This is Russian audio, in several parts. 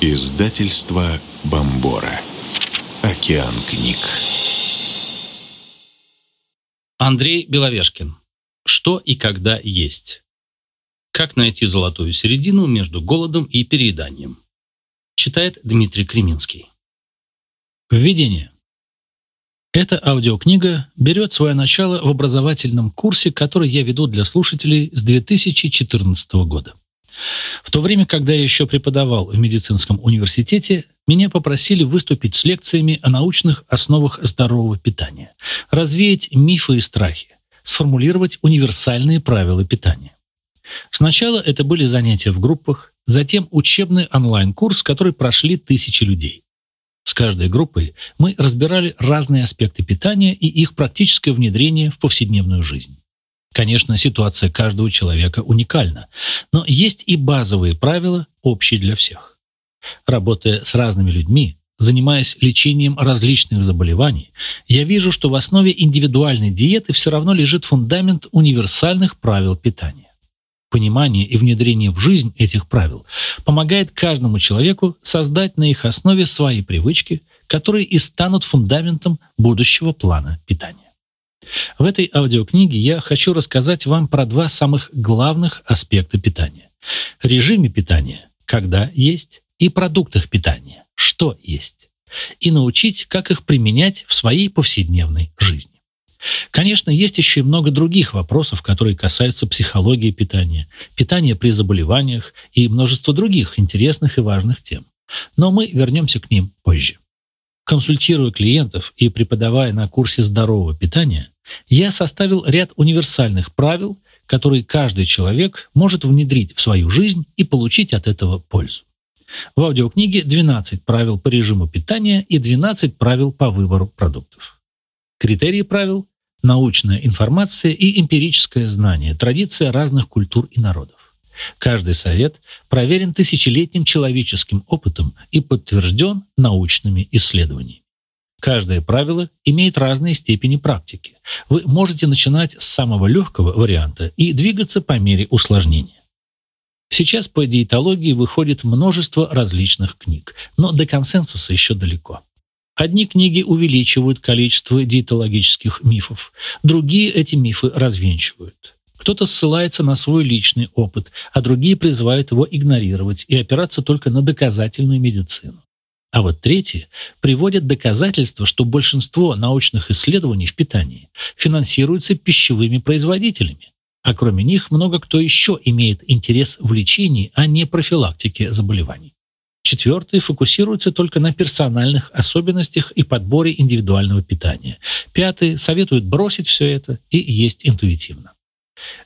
Издательство Бомбора. Океан книг. Андрей Беловешкин. Что и когда есть. Как найти золотую середину между голодом и перееданием. Читает Дмитрий Креминский. Введение. Эта аудиокнига берет свое начало в образовательном курсе, который я веду для слушателей с 2014 года. В то время, когда я еще преподавал в медицинском университете, меня попросили выступить с лекциями о научных основах здорового питания, развеять мифы и страхи, сформулировать универсальные правила питания. Сначала это были занятия в группах, затем учебный онлайн-курс, который прошли тысячи людей. С каждой группой мы разбирали разные аспекты питания и их практическое внедрение в повседневную жизнь. Конечно, ситуация каждого человека уникальна, но есть и базовые правила, общие для всех. Работая с разными людьми, занимаясь лечением различных заболеваний, я вижу, что в основе индивидуальной диеты все равно лежит фундамент универсальных правил питания. Понимание и внедрение в жизнь этих правил помогает каждому человеку создать на их основе свои привычки, которые и станут фундаментом будущего плана питания. В этой аудиокниге я хочу рассказать вам про два самых главных аспекта питания. Режиме питания, когда есть, и продуктах питания, что есть. И научить, как их применять в своей повседневной жизни. Конечно, есть еще и много других вопросов, которые касаются психологии питания, питания при заболеваниях и множество других интересных и важных тем. Но мы вернемся к ним позже. Консультируя клиентов и преподавая на курсе здорового питания, я составил ряд универсальных правил, которые каждый человек может внедрить в свою жизнь и получить от этого пользу. В аудиокниге 12 правил по режиму питания и 12 правил по выбору продуктов. Критерии правил – научная информация и эмпирическое знание, традиция разных культур и народов. Каждый совет проверен тысячелетним человеческим опытом и подтвержден научными исследованиями. Каждое правило имеет разные степени практики. Вы можете начинать с самого легкого варианта и двигаться по мере усложнения. Сейчас по диетологии выходит множество различных книг, но до консенсуса еще далеко. Одни книги увеличивают количество диетологических мифов, другие эти мифы развенчивают. Кто-то ссылается на свой личный опыт, а другие призывают его игнорировать и опираться только на доказательную медицину. А вот третьи приводят доказательства, что большинство научных исследований в питании финансируются пищевыми производителями, а кроме них много кто еще имеет интерес в лечении, а не профилактике заболеваний. Четвертые фокусируются только на персональных особенностях и подборе индивидуального питания. Пятые советуют бросить все это и есть интуитивно.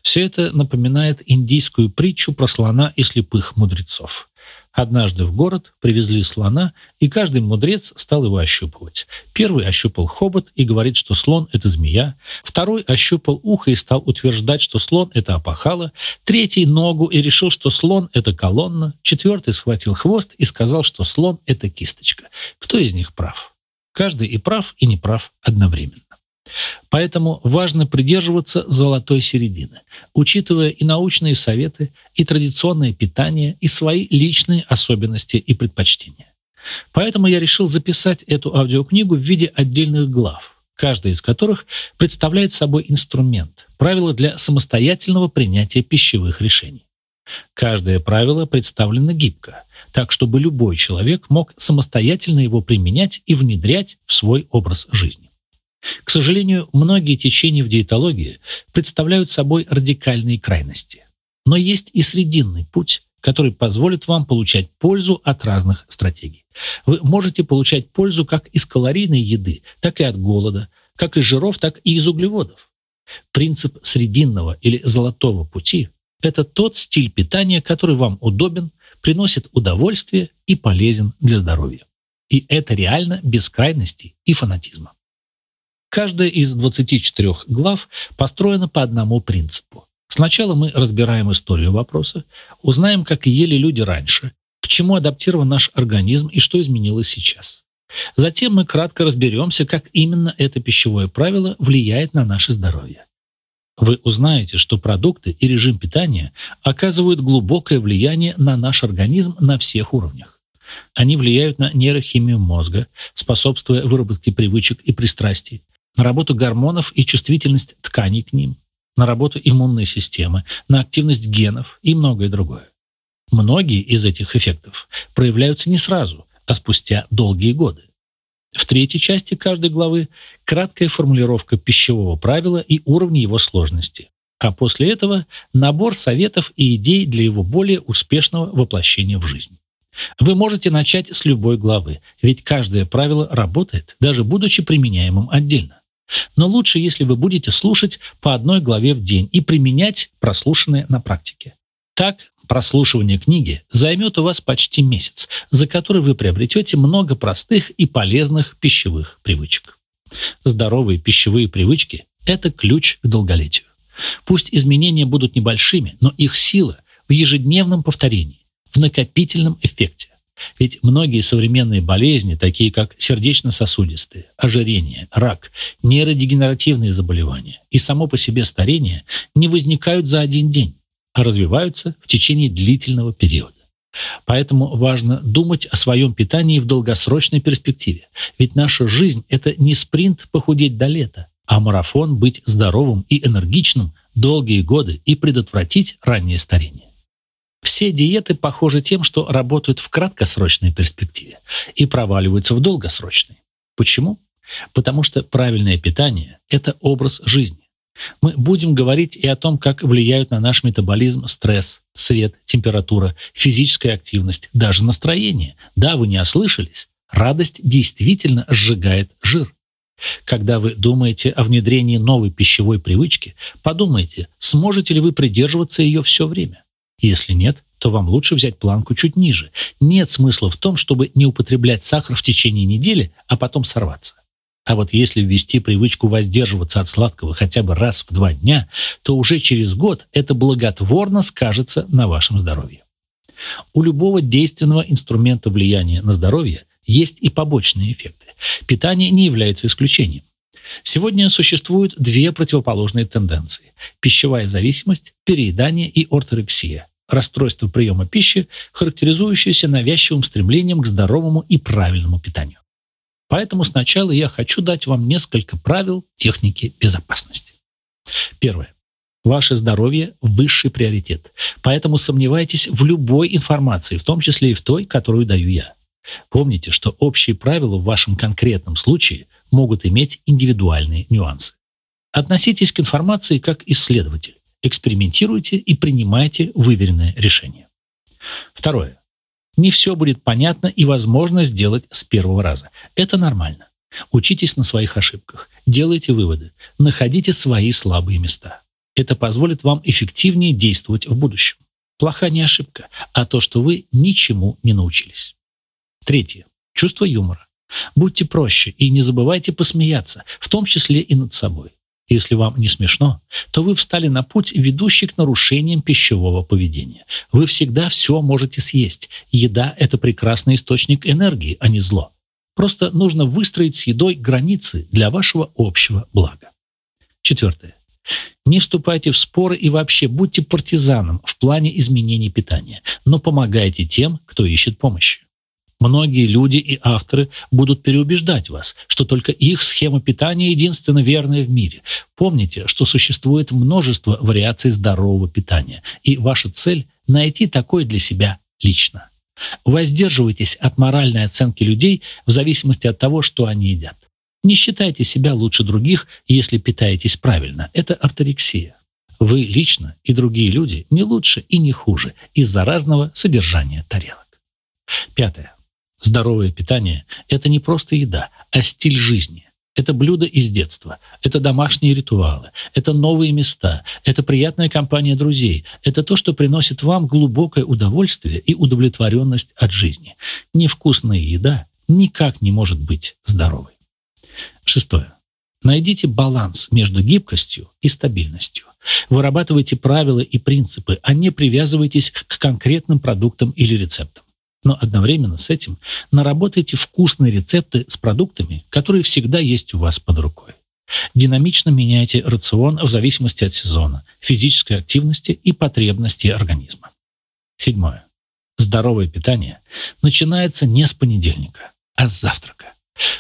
Все это напоминает индийскую притчу про слона и слепых мудрецов. Однажды в город привезли слона, и каждый мудрец стал его ощупывать. Первый ощупал хобот и говорит, что слон — это змея. Второй ощупал ухо и стал утверждать, что слон — это опахало. Третий — ногу и решил, что слон — это колонна. Четвертый схватил хвост и сказал, что слон — это кисточка. Кто из них прав? Каждый и прав, и не прав одновременно. Поэтому важно придерживаться золотой середины, учитывая и научные советы, и традиционное питание, и свои личные особенности и предпочтения. Поэтому я решил записать эту аудиокнигу в виде отдельных глав, каждая из которых представляет собой инструмент, правила для самостоятельного принятия пищевых решений. Каждое правило представлено гибко, так чтобы любой человек мог самостоятельно его применять и внедрять в свой образ жизни. К сожалению, многие течения в диетологии представляют собой радикальные крайности. Но есть и срединный путь, который позволит вам получать пользу от разных стратегий. Вы можете получать пользу как из калорийной еды, так и от голода, как из жиров, так и из углеводов. Принцип срединного или золотого пути – это тот стиль питания, который вам удобен, приносит удовольствие и полезен для здоровья. И это реально без крайностей и фанатизма. Каждая из 24 глав построена по одному принципу. Сначала мы разбираем историю вопроса, узнаем, как ели люди раньше, к чему адаптирован наш организм и что изменилось сейчас. Затем мы кратко разберемся, как именно это пищевое правило влияет на наше здоровье. Вы узнаете, что продукты и режим питания оказывают глубокое влияние на наш организм на всех уровнях. Они влияют на нейрохимию мозга, способствуя выработке привычек и пристрастий, на работу гормонов и чувствительность тканей к ним, на работу иммунной системы, на активность генов и многое другое. Многие из этих эффектов проявляются не сразу, а спустя долгие годы. В третьей части каждой главы краткая формулировка пищевого правила и уровня его сложности. А после этого набор советов и идей для его более успешного воплощения в жизнь. Вы можете начать с любой главы, ведь каждое правило работает, даже будучи применяемым отдельно. Но лучше, если вы будете слушать по одной главе в день и применять прослушанное на практике. Так, прослушивание книги займет у вас почти месяц, за который вы приобретете много простых и полезных пищевых привычек. Здоровые пищевые привычки – это ключ к долголетию. Пусть изменения будут небольшими, но их сила в ежедневном повторении, в накопительном эффекте. Ведь многие современные болезни, такие как сердечно-сосудистые, ожирение, рак, нейродегенеративные заболевания и само по себе старение, не возникают за один день, а развиваются в течение длительного периода. Поэтому важно думать о своем питании в долгосрочной перспективе. Ведь наша жизнь – это не спринт похудеть до лета, а марафон быть здоровым и энергичным долгие годы и предотвратить раннее старение. Все диеты похожи тем, что работают в краткосрочной перспективе и проваливаются в долгосрочной. Почему? Потому что правильное питание – это образ жизни. Мы будем говорить и о том, как влияют на наш метаболизм стресс, свет, температура, физическая активность, даже настроение. Да, вы не ослышались. Радость действительно сжигает жир. Когда вы думаете о внедрении новой пищевой привычки, подумайте, сможете ли вы придерживаться ее все время. Если нет, то вам лучше взять планку чуть ниже. Нет смысла в том, чтобы не употреблять сахар в течение недели, а потом сорваться. А вот если ввести привычку воздерживаться от сладкого хотя бы раз в два дня, то уже через год это благотворно скажется на вашем здоровье. У любого действенного инструмента влияния на здоровье есть и побочные эффекты. Питание не является исключением. Сегодня существуют две противоположные тенденции – пищевая зависимость, переедание и орторексия – расстройство приема пищи, характеризующееся навязчивым стремлением к здоровому и правильному питанию. Поэтому сначала я хочу дать вам несколько правил техники безопасности. Первое. Ваше здоровье – высший приоритет, поэтому сомневайтесь в любой информации, в том числе и в той, которую даю я. Помните, что общие правила в вашем конкретном случае могут иметь индивидуальные нюансы. Относитесь к информации как исследователь. Экспериментируйте и принимайте выверенное решение. Второе. Не все будет понятно и возможно сделать с первого раза. Это нормально. Учитесь на своих ошибках, делайте выводы, находите свои слабые места. Это позволит вам эффективнее действовать в будущем. Плоха не ошибка, а то, что вы ничему не научились. Третье. Чувство юмора. Будьте проще и не забывайте посмеяться, в том числе и над собой. Если вам не смешно, то вы встали на путь, ведущий к нарушениям пищевого поведения. Вы всегда все можете съесть. Еда – это прекрасный источник энергии, а не зло. Просто нужно выстроить с едой границы для вашего общего блага. Четвертое. Не вступайте в споры и вообще будьте партизаном в плане изменений питания, но помогайте тем, кто ищет помощи. Многие люди и авторы будут переубеждать вас, что только их схема питания единственно верная в мире. Помните, что существует множество вариаций здорового питания, и ваша цель – найти такой для себя лично. Воздерживайтесь от моральной оценки людей в зависимости от того, что они едят. Не считайте себя лучше других, если питаетесь правильно. Это орторексия. Вы лично и другие люди не лучше и не хуже из-за разного содержания тарелок. Пятое. Здоровое питание – это не просто еда, а стиль жизни. Это блюда из детства, это домашние ритуалы, это новые места, это приятная компания друзей, это то, что приносит вам глубокое удовольствие и удовлетворенность от жизни. Невкусная еда никак не может быть здоровой. Шестое. Найдите баланс между гибкостью и стабильностью. Вырабатывайте правила и принципы, а не привязывайтесь к конкретным продуктам или рецептам. Но одновременно с этим наработайте вкусные рецепты с продуктами, которые всегда есть у вас под рукой. Динамично меняйте рацион в зависимости от сезона, физической активности и потребностей организма. Седьмое. Здоровое питание начинается не с понедельника, а с завтрака.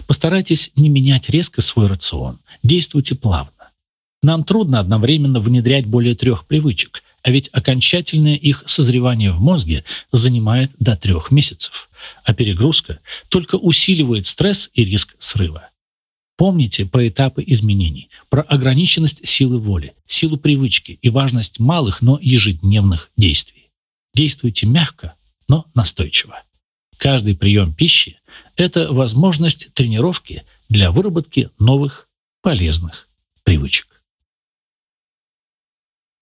Постарайтесь не менять резко свой рацион. Действуйте плавно. Нам трудно одновременно внедрять более трех привычек, а ведь окончательное их созревание в мозге занимает до трех месяцев, а перегрузка только усиливает стресс и риск срыва. Помните про этапы изменений, про ограниченность силы воли, силу привычки и важность малых, но ежедневных действий. Действуйте мягко, но настойчиво. Каждый прием пищи – это возможность тренировки для выработки новых полезных привычек.